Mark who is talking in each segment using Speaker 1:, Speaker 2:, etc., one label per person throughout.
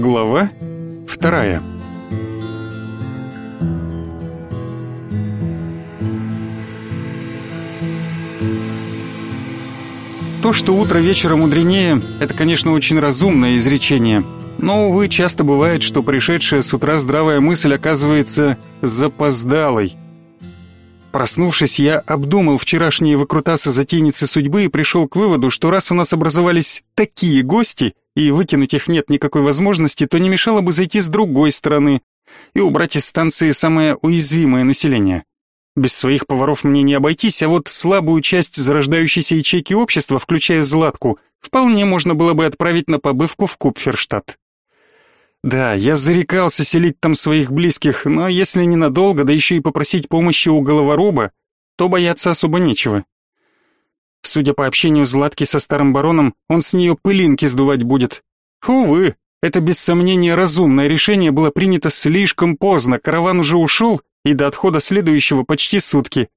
Speaker 1: Глава вторая. То, что утро вечера мудренее, это, конечно, очень разумное изречение. Но, увы, часто бывает, что пришедшая с утра здравая мысль оказывается запоздалой. Проснувшись, я обдумал вчерашние выкрутасы затейницы судьбы и пришел к выводу, что раз у нас образовались такие гости, и выкинуть их нет никакой возможности, то не мешало бы зайти с другой стороны и убрать из станции самое уязвимое население. Без своих поваров мне не обойтись, а вот слабую часть зарождающейся ячейки общества, включая Златку, вполне можно было бы отправить на побывку в Купферштадт. Да, я зарекался селить там своих близких, но если ненадолго, да еще и попросить помощи у головоруба, то бояться особо нечего. Судя по общению Златки со старым бароном, он с нее пылинки сдувать будет. Увы, это без сомнения разумное решение было принято слишком поздно, караван уже ушел, и до отхода следующего почти сутки.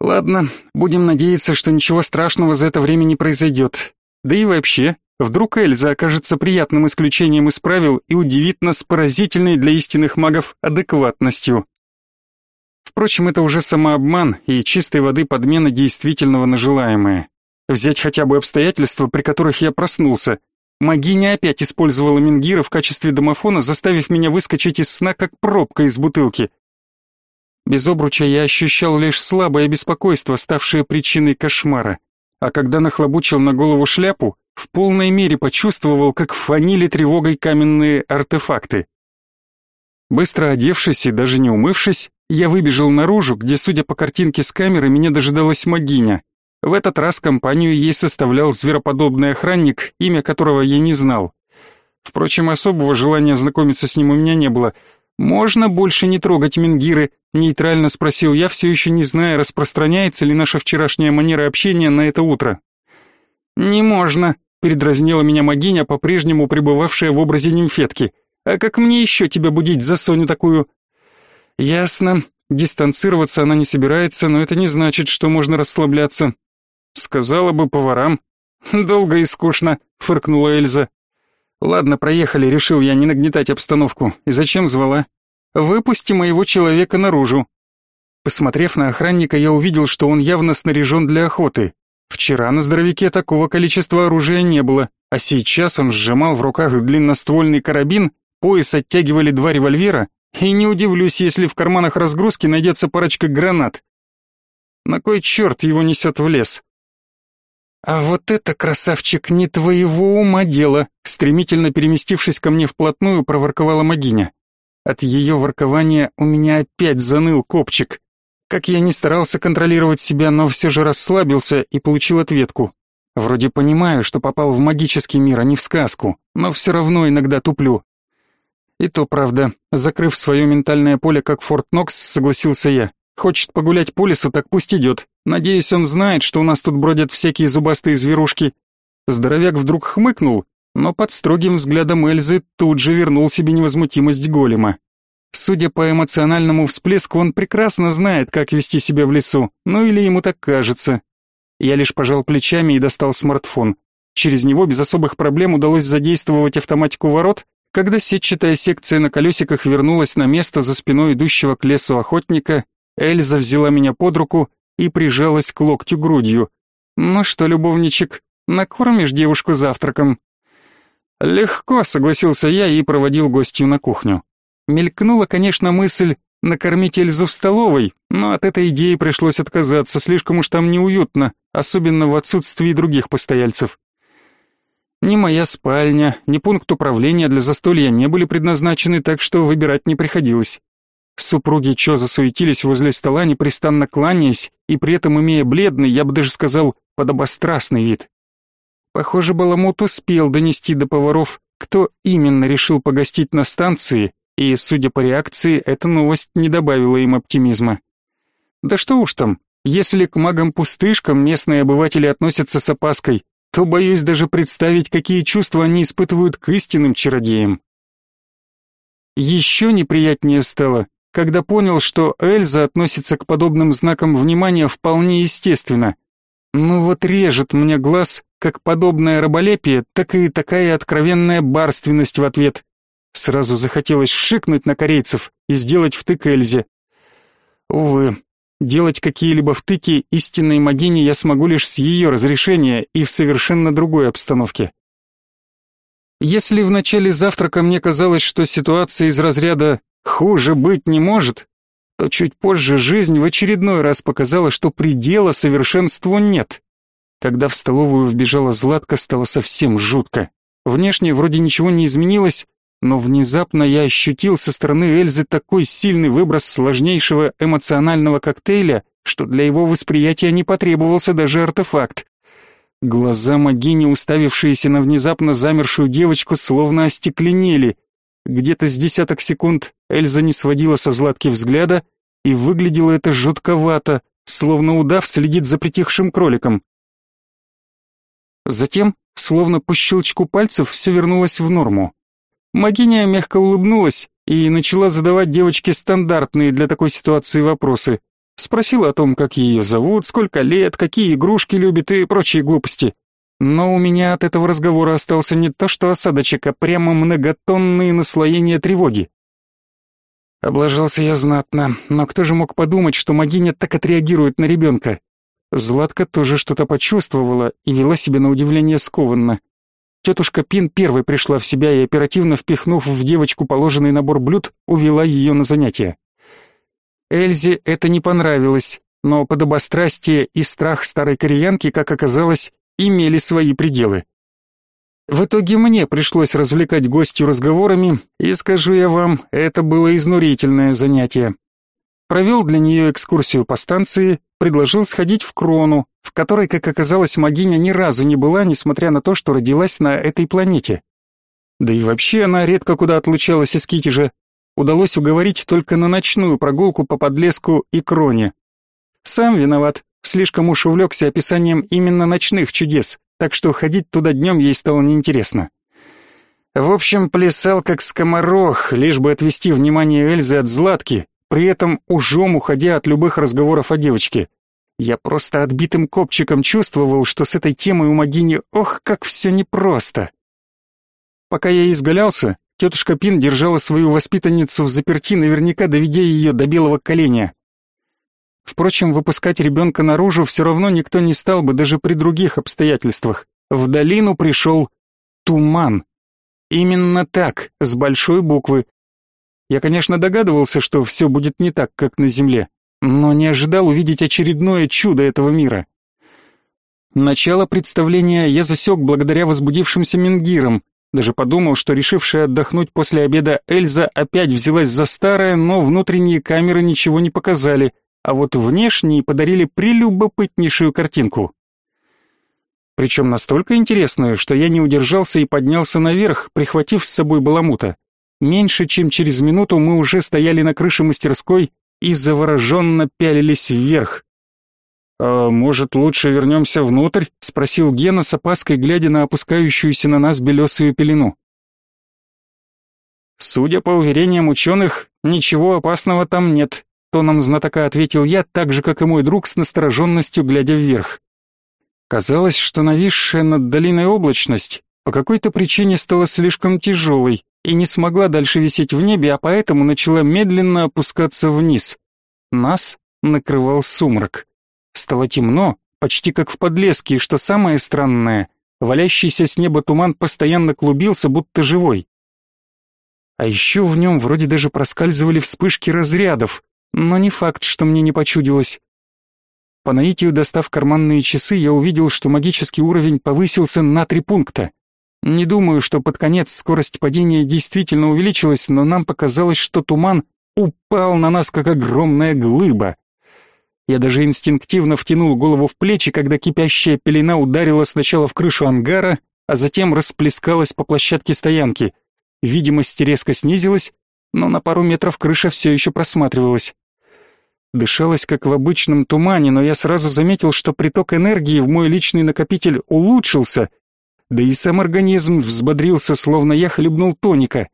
Speaker 1: Ладно, будем надеяться, что ничего страшного за это время не произойдет. Да и вообще, Вдруг Эльза окажется приятным исключением из правил и удивит нас поразительной для истинных магов адекватностью. Впрочем, это уже самообман и чистой воды подмена действительного на желаемое. Взять хотя бы обстоятельства, при которых я проснулся. Магиня опять использовала Мингира в качестве домофона, заставив меня выскочить из сна, как пробка из бутылки. Без обруча я ощущал лишь слабое беспокойство, ставшее причиной кошмара. А когда нахлобучил на голову шляпу, в полной мере почувствовал, как фанили тревогой каменные артефакты. Быстро одевшись и даже не умывшись, я выбежал наружу, где, судя по картинке с камеры, меня дожидалась могиня. В этот раз компанию ей составлял звероподобный охранник, имя которого я не знал. Впрочем, особого желания знакомиться с ним у меня не было. «Можно больше не трогать Мингиры?» — нейтрально спросил я, все еще не зная, распространяется ли наша вчерашняя манера общения на это утро. «Не можно», — передразнила меня могиня, по-прежнему пребывавшая в образе нимфетки. «А как мне еще тебя будить за Соню такую?» «Ясно. Дистанцироваться она не собирается, но это не значит, что можно расслабляться». «Сказала бы поварам». «Долго и скучно», — фыркнула Эльза. «Ладно, проехали, решил я не нагнетать обстановку. И зачем звала?» «Выпусти моего человека наружу». Посмотрев на охранника, я увидел, что он явно снаряжен для охоты. Вчера на здоровяке такого количества оружия не было, а сейчас он сжимал в руках длинноствольный карабин, пояс оттягивали два револьвера, и не удивлюсь, если в карманах разгрузки найдется парочка гранат. На кой черт его несет в лес? «А вот это, красавчик, не твоего ума дело!» Стремительно переместившись ко мне вплотную, проворковала Магиня. От ее воркования у меня опять заныл копчик. Как я не старался контролировать себя, но все же расслабился и получил ответку. Вроде понимаю, что попал в магический мир, а не в сказку, но все равно иногда туплю. И то правда, закрыв свое ментальное поле как Форт Нокс, согласился я. Хочет погулять по лесу, так пусть идет. Надеюсь, он знает, что у нас тут бродят всякие зубастые зверушки. Здоровяк вдруг хмыкнул, но под строгим взглядом Эльзы тут же вернул себе невозмутимость голема. Судя по эмоциональному всплеску, он прекрасно знает, как вести себя в лесу, ну или ему так кажется. Я лишь пожал плечами и достал смартфон. Через него без особых проблем удалось задействовать автоматику ворот, когда сетчатая секция на колесиках вернулась на место за спиной идущего к лесу охотника, Эльза взяла меня под руку и прижалась к локтю грудью. «Ну что, любовничек, накормишь девушку завтраком?» «Легко», — согласился я и проводил гостью на кухню. Мелькнула, конечно, мысль накормить Эльзу в столовой, но от этой идеи пришлось отказаться, слишком уж там неуютно, особенно в отсутствии других постояльцев. Ни моя спальня, ни пункт управления для застолья не были предназначены, так что выбирать не приходилось. Супруги Чо засуетились возле стола, непрестанно кланяясь, и при этом имея бледный, я бы даже сказал, подобострастный вид. Похоже, Баламут успел донести до поваров, кто именно решил погостить на станции, и, судя по реакции, эта новость не добавила им оптимизма. Да что уж там, если к магам-пустышкам местные обыватели относятся с опаской, то боюсь даже представить, какие чувства они испытывают к истинным чародеям. Еще неприятнее стало, когда понял, что Эльза относится к подобным знакам внимания вполне естественно. Ну вот режет мне глаз, как подобное раболепие, так и такая откровенная барственность в ответ. Сразу захотелось шикнуть на корейцев и сделать втык Эльзе. Увы, делать какие-либо втыки истинной могине я смогу лишь с ее разрешения и в совершенно другой обстановке. Если в начале завтрака мне казалось, что ситуация из разряда «хуже быть не может», то чуть позже жизнь в очередной раз показала, что предела совершенству нет. Когда в столовую вбежала Златка, стало совсем жутко. Внешне вроде ничего не изменилось, но внезапно я ощутил со стороны Эльзы такой сильный выброс сложнейшего эмоционального коктейля, что для его восприятия не потребовался даже артефакт. Глаза Магини, уставившиеся на внезапно замершую девочку, словно остекленели. Где-то с десяток секунд Эльза не сводила со Златки взгляда, и выглядело это жутковато, словно удав следит за притихшим кроликом. Затем, словно по щелчку пальцев, все вернулось в норму. Магиня мягко улыбнулась и начала задавать девочке стандартные для такой ситуации вопросы. Спросила о том, как ее зовут, сколько лет, какие игрушки любит и прочие глупости. Но у меня от этого разговора остался не то что осадочек, а прямо многотонные наслоения тревоги. Облажался я знатно, но кто же мог подумать, что Магиня так отреагирует на ребенка? Златка тоже что-то почувствовала и вела себя на удивление скованно. Тетушка Пин первой пришла в себя и, оперативно впихнув в девочку положенный набор блюд, увела ее на занятия. Эльзе это не понравилось, но подобострастие и страх старой кореянки, как оказалось, имели свои пределы. В итоге мне пришлось развлекать гостью разговорами, и, скажу я вам, это было изнурительное занятие. Провел для нее экскурсию по станции, предложил сходить в Крону, в которой, как оказалось, Магиня ни разу не была, несмотря на то, что родилась на этой планете. Да и вообще она редко куда отлучалась из Китежа. Удалось уговорить только на ночную прогулку по Подлеску и Кроне. Сам виноват, слишком уж увлекся описанием именно ночных чудес, так что ходить туда днем ей стало неинтересно. В общем, плясал как скоморох, лишь бы отвести внимание Эльзы от Златки, при этом ужом уходя от любых разговоров о девочке. Я просто отбитым копчиком чувствовал, что с этой темой у Магини ох, как все непросто. Пока я изгалялся, тетушка Пин держала свою воспитанницу в заперти, наверняка доведя ее до белого коленя. Впрочем, выпускать ребенка наружу все равно никто не стал бы даже при других обстоятельствах. В долину пришел туман. Именно так, с большой буквы, я, конечно, догадывался, что все будет не так, как на Земле, но не ожидал увидеть очередное чудо этого мира. Начало представления я засек благодаря возбудившимся мингирам, даже подумал, что решившая отдохнуть после обеда Эльза опять взялась за старое, но внутренние камеры ничего не показали, а вот внешние подарили прелюбопытнейшую картинку. Причем настолько интересную, что я не удержался и поднялся наверх, прихватив с собой баламута. Меньше чем через минуту мы уже стояли на крыше мастерской и завороженно пялились вверх. «А может, лучше вернемся внутрь?» — спросил Гена с опаской, глядя на опускающуюся на нас белесую пелену. «Судя по уверениям ученых, ничего опасного там нет», — тоном знатока ответил я, так же, как и мой друг, с настороженностью глядя вверх. Казалось, что нависшая над долиной облачность по какой-то причине стала слишком тяжелой, и не смогла дальше висеть в небе, а поэтому начала медленно опускаться вниз. Нас накрывал сумрак. Стало темно, почти как в подлеске, и что самое странное, валящийся с неба туман постоянно клубился, будто живой. А еще в нем вроде даже проскальзывали вспышки разрядов, но не факт, что мне не почудилось. По наитию, достав карманные часы, я увидел, что магический уровень повысился на три пункта. Не думаю, что под конец скорость падения действительно увеличилась, но нам показалось, что туман упал на нас, как огромная глыба. Я даже инстинктивно втянул голову в плечи, когда кипящая пелена ударила сначала в крышу ангара, а затем расплескалась по площадке стоянки. Видимость резко снизилась, но на пару метров крыша все еще просматривалась. Дышалось, как в обычном тумане, но я сразу заметил, что приток энергии в мой личный накопитель улучшился — да и сам организм взбодрился, словно я хлебнул тоника.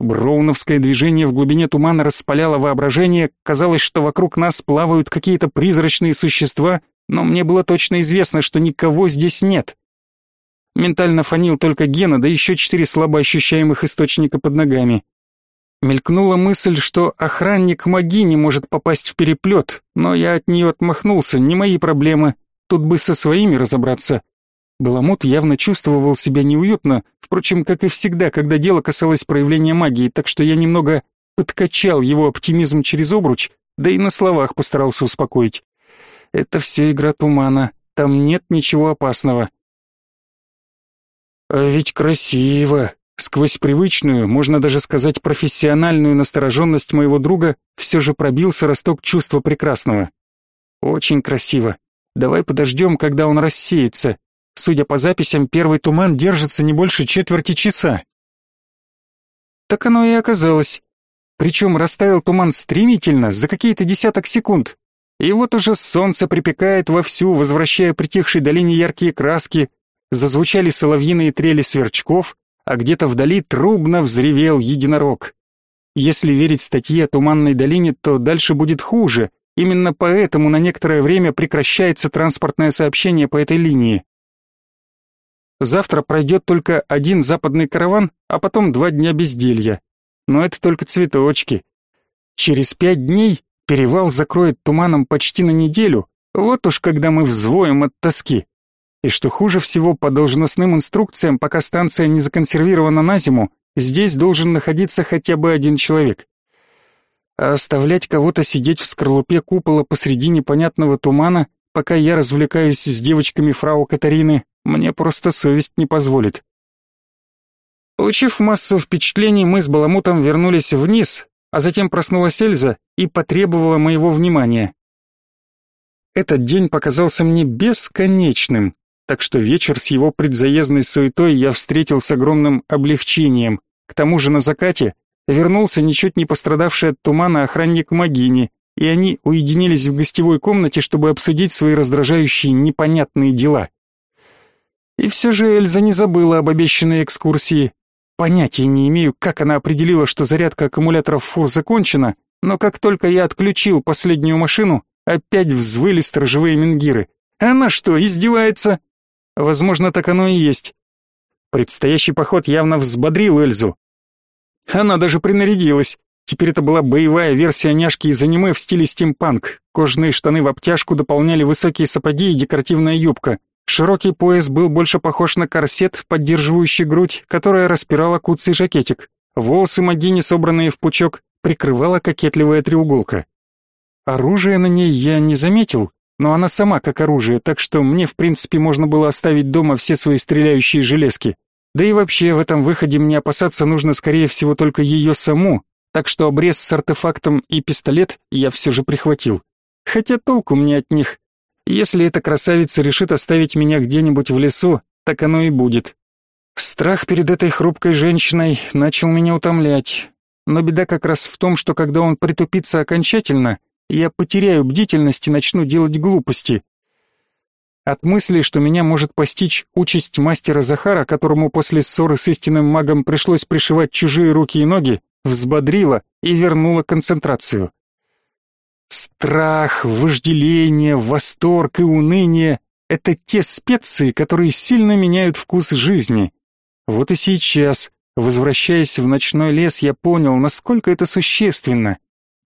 Speaker 1: Броуновское движение в глубине тумана распаляло воображение, казалось, что вокруг нас плавают какие-то призрачные существа, но мне было точно известно, что никого здесь нет. Ментально фонил только Гена, да еще четыре слабо ощущаемых источника под ногами. Мелькнула мысль, что охранник маги не может попасть в переплет, но я от нее отмахнулся, не мои проблемы, тут бы со своими разобраться. Баламут явно чувствовал себя неуютно, впрочем, как и всегда, когда дело касалось проявления магии, так что я немного подкачал его оптимизм через обруч, да и на словах постарался успокоить. Это все игра тумана, там нет ничего опасного. А ведь красиво. Сквозь привычную, можно даже сказать профессиональную настороженность моего друга все же пробился росток чувства прекрасного. Очень красиво. Давай подождем, когда он рассеется, Судя по записям, первый туман держится не больше четверти часа. Так оно и оказалось. Причем растаял туман стремительно, за какие-то десяток секунд. И вот уже солнце припекает вовсю, возвращая притихшей долине яркие краски, зазвучали соловьиные трели сверчков, а где-то вдали трубно взревел единорог. Если верить статье о Туманной долине, то дальше будет хуже. Именно поэтому на некоторое время прекращается транспортное сообщение по этой линии. Завтра пройдет только один западный караван, а потом два дня безделья. Но это только цветочки. Через пять дней перевал закроет туманом почти на неделю, вот уж когда мы взвоем от тоски. И что хуже всего, по должностным инструкциям, пока станция не законсервирована на зиму, здесь должен находиться хотя бы один человек. А оставлять кого-то сидеть в скорлупе купола посреди непонятного тумана, пока я развлекаюсь с девочками фрау Катарины, мне просто совесть не позволит. Получив массу впечатлений, мы с Баламутом вернулись вниз, а затем проснулась Эльза и потребовала моего внимания. Этот день показался мне бесконечным, так что вечер с его предзаездной суетой я встретил с огромным облегчением. К тому же на закате вернулся ничуть не пострадавший от тумана охранник Магини, и они уединились в гостевой комнате, чтобы обсудить свои раздражающие непонятные дела. И все же Эльза не забыла об обещанной экскурсии. Понятия не имею, как она определила, что зарядка аккумуляторов фур закончена, но как только я отключил последнюю машину, опять взвыли сторожевые менгиры. Она что, издевается? Возможно, так оно и есть. Предстоящий поход явно взбодрил Эльзу. Она даже принарядилась. Теперь это была боевая версия няшки из аниме в стиле стимпанк. Кожаные штаны в обтяжку дополняли высокие сапоги и декоративная юбка. Широкий пояс был больше похож на корсет, поддерживающий грудь, которая распирала куцый жакетик. Волосы Магини, собранные в пучок, прикрывала кокетливая треуголка. Оружие на ней я не заметил, но она сама как оружие, так что мне в принципе можно было оставить дома все свои стреляющие железки. Да и вообще в этом выходе мне опасаться нужно скорее всего только ее саму, так что обрез с артефактом и пистолет я все же прихватил. Хотя толку мне от них, если эта красавица решит оставить меня где-нибудь в лесу, так оно и будет. Страх перед этой хрупкой женщиной начал меня утомлять. Но беда как раз в том, что когда он притупится окончательно, я потеряю бдительность и начну делать глупости. От мысли, что меня может постичь участь мастера Захара, которому после ссоры с истинным магом пришлось пришивать чужие руки и ноги, взбодрила и вернула концентрацию. Страх, вожделение, восторг и уныние — это те специи, которые сильно меняют вкус жизни. Вот и сейчас, возвращаясь в ночной лес, я понял, насколько это существенно.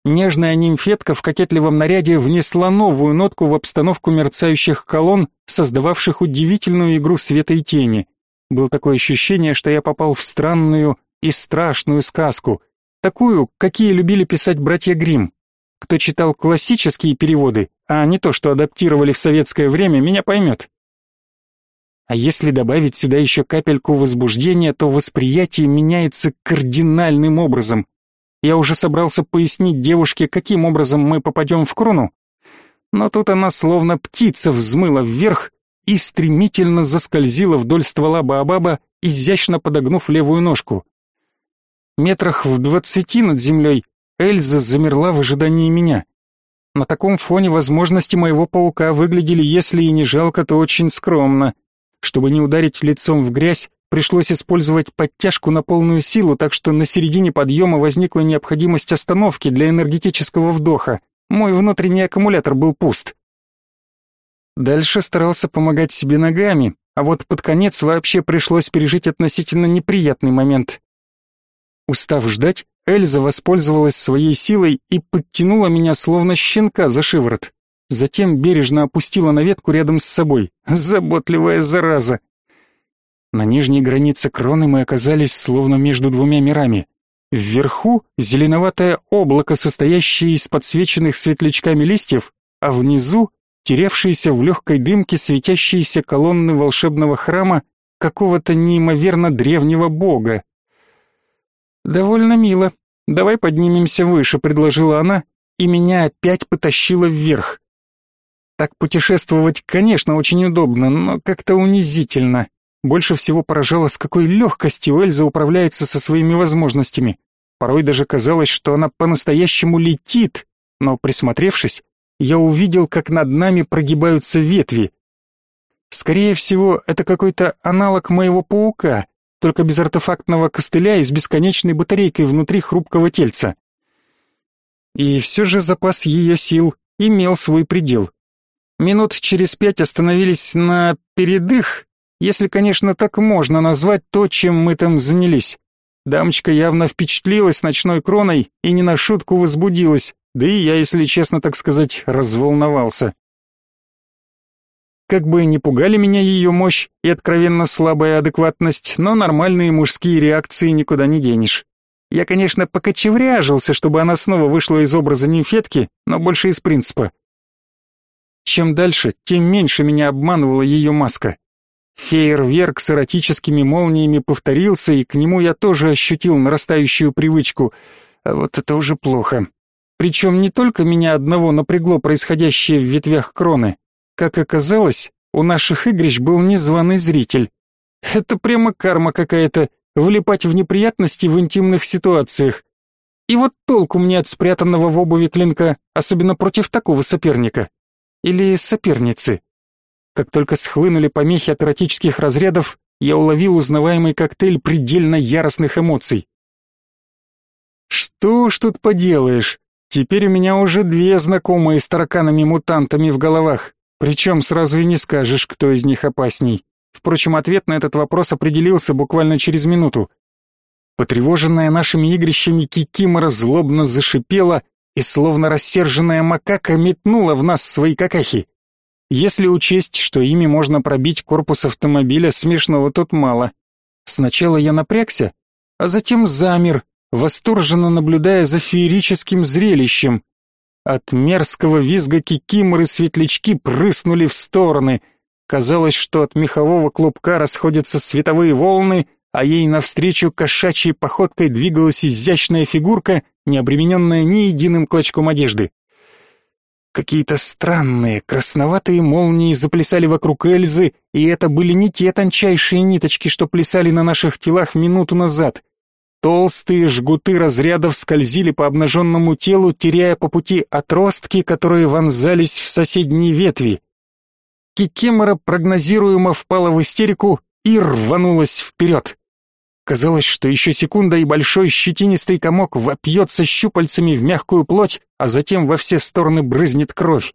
Speaker 1: Нежная нимфетка в кокетливом наряде внесла новую нотку в обстановку мерцающих колонн, создававших удивительную игру света и тени. Было такое ощущение, что я попал в странную и страшную сказку, такую, какие любили писать братья Гримм. Кто читал классические переводы, а не то, что адаптировали в советское время, меня поймет. А если добавить сюда еще капельку возбуждения, то восприятие меняется кардинальным образом. Я уже собрался пояснить девушке, каким образом мы попадем в крону, но тут она словно птица взмыла вверх и стремительно заскользила вдоль ствола Баобаба, изящно подогнув левую ножку. Метрах в двадцати над землей Эльза замерла в ожидании меня. На таком фоне возможности моего паука выглядели, если и не жалко, то очень скромно. Чтобы не ударить лицом в грязь, пришлось использовать подтяжку на полную силу, так что на середине подъема возникла необходимость остановки для энергетического вдоха. Мой внутренний аккумулятор был пуст. Дальше старался помогать себе ногами, а вот под конец вообще пришлось пережить относительно неприятный момент. Устав ждать, Эльза воспользовалась своей силой и подтянула меня словно щенка за шиворот. Затем бережно опустила на ветку рядом с собой. Заботливая зараза. На нижней границе кроны мы оказались словно между двумя мирами. Вверху зеленоватое облако, состоящее из подсвеченных светлячками листьев, а внизу терявшиеся в легкой дымке светящиеся колонны волшебного храма какого-то неимоверно древнего бога. «Довольно мило. Давай поднимемся выше», — предложила она, и меня опять потащило вверх. Так путешествовать, конечно, очень удобно, но как-то унизительно. Больше всего поражало, с какой легкостью Эльза управляется со своими возможностями. Порой даже казалось, что она по-настоящему летит, но присмотревшись, я увидел, как над нами прогибаются ветви. Скорее всего, это какой-то аналог моего паука, только без артефактного костыля и с бесконечной батарейкой внутри хрупкого тельца. И все же запас ее сил имел свой предел. Минут через пять остановились на передых, если, конечно, так можно назвать то, чем мы там занялись. Дамочка явно впечатлилась ночной кроной и не на шутку возбудилась, да и я, если честно так сказать, разволновался. Как бы не пугали меня ее мощь и откровенно слабая адекватность, но нормальные мужские реакции никуда не денешь. Я, конечно, покочевряжился, чтобы она снова вышла из образа нимфетки, но больше из принципа. Чем дальше, тем меньше меня обманывала ее маска. Фейерверк с эротическими молниями повторился, и к нему я тоже ощутил нарастающую привычку. А вот это уже плохо. Причем не только меня одного напрягло происходящее в ветвях кроны. Как оказалось, у наших игрищ был незваный зритель. Это прямо карма какая-то, влипать в неприятности в интимных ситуациях. И вот толку мне от спрятанного в обуви клинка, особенно против такого соперника. Или соперницы. Как только схлынули помехи от эротических разрядов, я уловил узнаваемый коктейль предельно яростных эмоций. Что ж тут поделаешь? Теперь у меня уже две знакомые с тараканами-мутантами в головах, причем сразу и не скажешь, кто из них опасней. Впрочем, ответ на этот вопрос определился буквально через минуту. Потревоженная нашими игрищами Кикимора злобно зашипела и, словно рассерженная макака, метнула в нас свои какахи. Если учесть, что ими можно пробить корпус автомобиля, смешного тут мало. Сначала я напрягся, а затем замер, восторженно наблюдая за феерическим зрелищем. От мерзкого визга кикиморы светлячки прыснули в стороны. Казалось, что от мехового клубка расходятся световые волны, а ей навстречу кошачьей походкой двигалась изящная фигурка, не обремененная ни единым клочком одежды. Какие-то странные, красноватые молнии заплясали вокруг Эльзы, и это были не те тончайшие ниточки, что плясали на наших телах минуту назад. Толстые жгуты разрядов скользили по обнаженному телу, теряя по пути отростки, которые вонзались в соседние ветви. Кикимора прогнозируемо впала в истерику и рванулась вперед. Казалось, что еще секунда, и большой щетинистый комок вопьется щупальцами в мягкую плоть, а затем во все стороны брызнет кровь.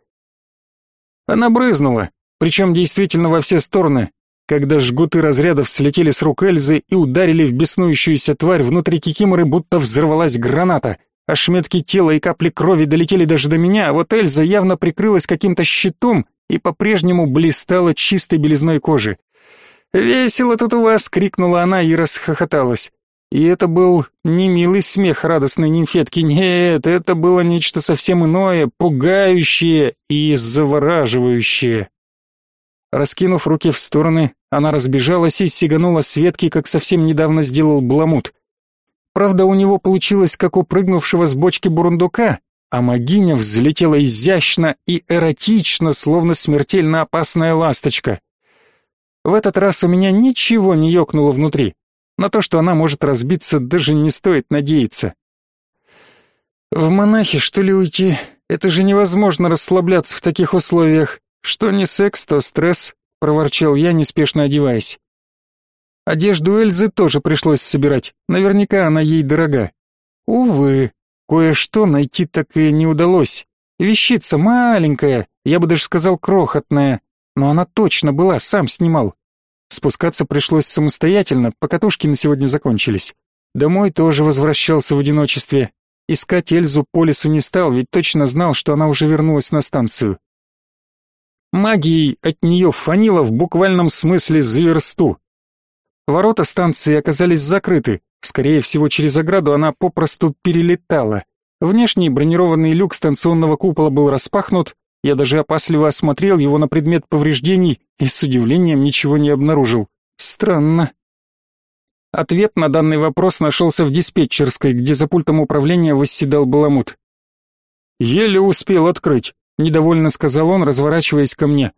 Speaker 1: Она брызнула, причем действительно во все стороны, когда жгуты разрядов слетели с рук Эльзы и ударили в беснующуюся тварь, внутри кикиморы будто взорвалась граната. Ошметки тела и капли крови долетели даже до меня, а вот Эльза явно прикрылась каким-то щитом и по-прежнему блистала чистой белизной кожи. «Весело тут у вас!» — крикнула она и расхохоталась. И это был не милый смех радостной нимфетки, нет, это было нечто совсем иное, пугающее и завораживающее. Раскинув руки в стороны, она разбежалась и сиганула с ветки, как совсем недавно сделал Бламут. Правда, у него получилось, как у прыгнувшего с бочки бурундука, а Магиня взлетела изящно и эротично, словно смертельно опасная ласточка. В этот раз у меня ничего не ёкнуло внутри. На то, что она может разбиться, даже не стоит надеяться. В монахи, что ли, уйти? Это же невозможно расслабляться в таких условиях. Что не секс, то стресс, проворчал я, неспешно одеваясь. Одежду Эльзы тоже пришлось собирать. Наверняка она ей дорога. Увы, кое-что найти так и не удалось. Вещица маленькая, я бы даже сказал крохотная, но она точно была, сам снимал. Спускаться пришлось самостоятельно, покатушки на сегодня закончились. Домой тоже возвращался в одиночестве. Искать Эльзу по лесу не стал, ведь точно знал, что она уже вернулась на станцию. Магией от нее фанило в буквальном смысле за версту. Ворота станции оказались закрыты, скорее всего через ограду она попросту перелетала. Внешний бронированный люк станционного купола был распахнут, я даже опасливо осмотрел его на предмет повреждений и с удивлением ничего не обнаружил. Странно. Ответ на данный вопрос нашелся в диспетчерской, где за пультом управления восседал Баламут. «Еле успел открыть», — недовольно сказал он, разворачиваясь ко мне.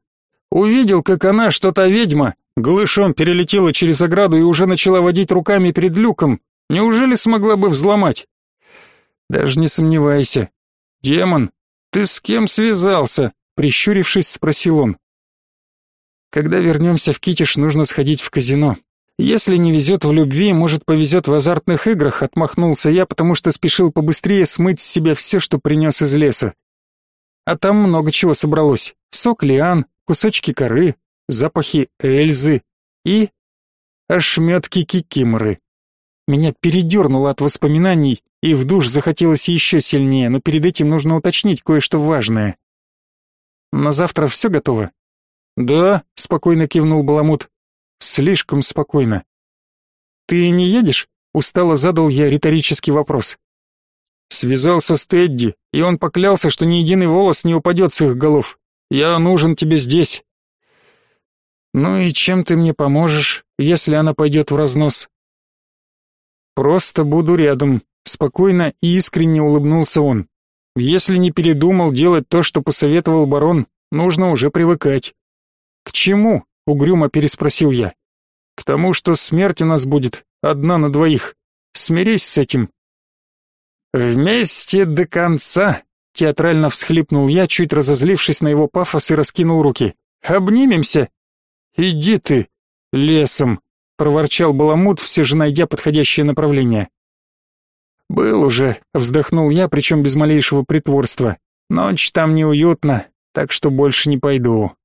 Speaker 1: «Увидел, как она, что-то ведьма, голышом перелетела через ограду и уже начала водить руками перед люком. Неужели смогла бы взломать?» Даже не сомневайся. Демон, ты с кем связался? Прищурившись, спросил он. Когда вернемся в Китиш, нужно сходить в казино. Если не везет в любви, может, повезет в азартных играх, отмахнулся я, потому что спешил побыстрее смыть с себя все, что принес из леса. А там много чего собралось. Сок лиан, кусочки коры, запахи эльзы и ошметки кикиморы. Меня передернуло от воспоминаний, и в душ захотелось еще сильнее, но перед этим нужно уточнить кое-что важное. На завтра все готово? Да, спокойно кивнул Баламут. Слишком спокойно. Ты не едешь? Устало задал я риторический вопрос. Связался с Тедди, и он поклялся, что ни единый волос не упадет с их голов. Я нужен тебе здесь. Ну и чем ты мне поможешь, если она пойдет в разнос? Просто буду рядом, спокойно и искренне улыбнулся он. Если не передумал делать то, что посоветовал барон, нужно уже привыкать. К чему? угрюмо переспросил я. К тому, что смерть у нас будет одна на двоих. Смирись с этим. Вместе до конца, театрально всхлипнул я, чуть разозлившись на его пафос и раскинул руки. Обнимемся. Иди ты лесом, проворчал Баламут, все же найдя подходящее направление. Был уже, вздохнул я, причем без малейшего притворства. Ночь там неуютно, так что больше не пойду.